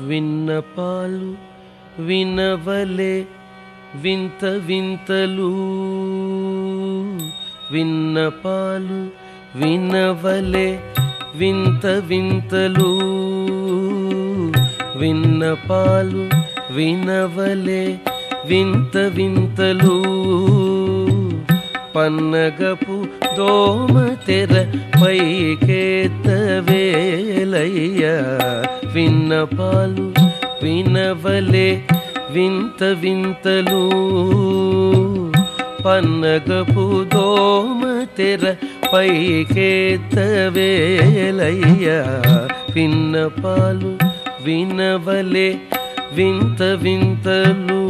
విన్నపాలు వినవలే వింత వింతలు. విన్నపాలు వినవలే వింత వింతలు. విన్నపాలు వినవలే వింత వింతలు. పన్నగపు దోమ తెర పైకేత వేలయ్య విన్నపాలు వినవలే వింత వింతలు పన్నగపు దోమ తెర పైకేత వేలయ్య విన్నపాలు వినవలే వింత వింతలు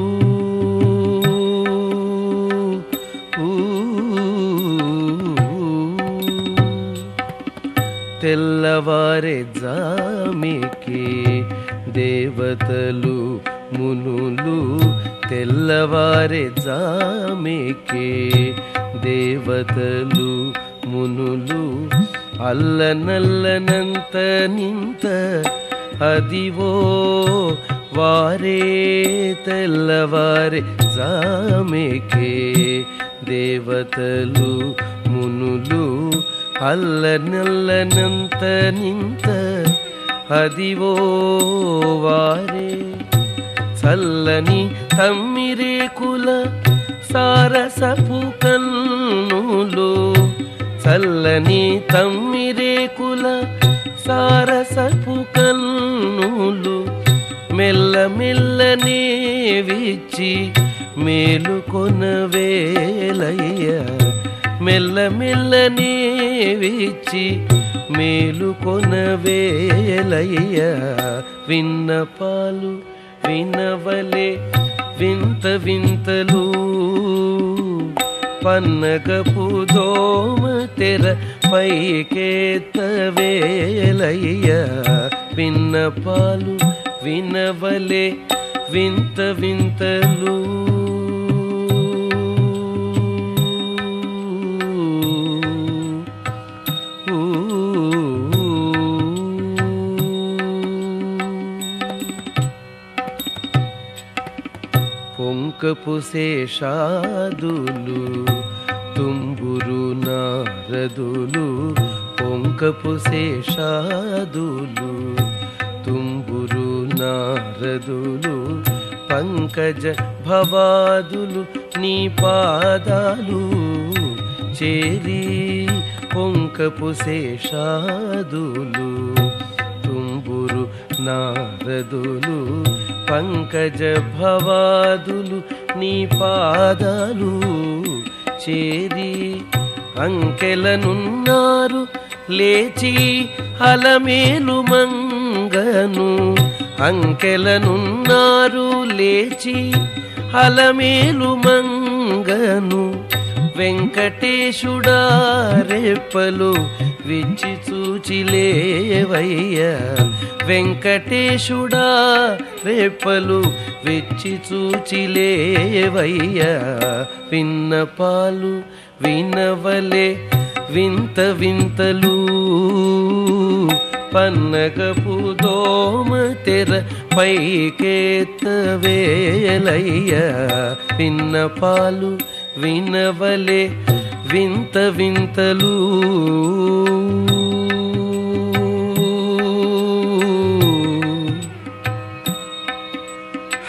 తెల్లవారే జామికి దేవతలు మునులు తెల్లవారే జామికి దేవతలు మునులు అల్లనల్లనంత నింత అదివో వారే తెల్లవారే జామెకే దేవతలు మునులు అల్లనల్లనంత నింత అదివో వారే. చల్లని తమ్మిరేకుల సారసపు కన్నులు చల్లని తమ్మిరేకుల సారసపు కన్నులు మెల్ల మెల్లనే విచ్చి మేలు కొనవేలయ్యా మెల్ల మెల్లనే విచ్చి మేలుకొన వేలయ్య విన్నపాలు వినవలే వింత వింతలు. పన్నగపు దోమ తెర పైకేత వేలయ్య విన్నపాలు వినవలే వింత వింతలు. పొంకపు శేషాదులు తుంబురు నారదులు పొంకపు శేషాదులు తుంబురు నారదులు పంకజ భవాదులు నీ పాదాలు చేరి పొంకపు శేషాదులు తుంబురు నారదులు పంకజ భవాదులు నీ పాదాలు చేరి అంకెలనున్నారు లేచి అలమేలు మంగను. అంకెలనున్నారు లేచి అలమేలు మంగను. వెంకటేశుడా రేపలు విచ్చి చూచిలేవయ్యా. వెంకటేశుడా రేపలు విచ్చి చూచిలేవయ్యా. విన్నపాలు వినవలే వింత వింతలు. పన్నగపు దోమ తెర పైకేత వేలయ్య విన్నపాలు వినవలే వింత వింతలు.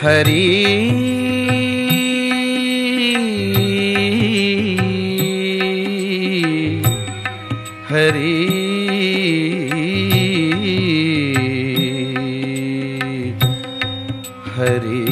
హరి హరి హరి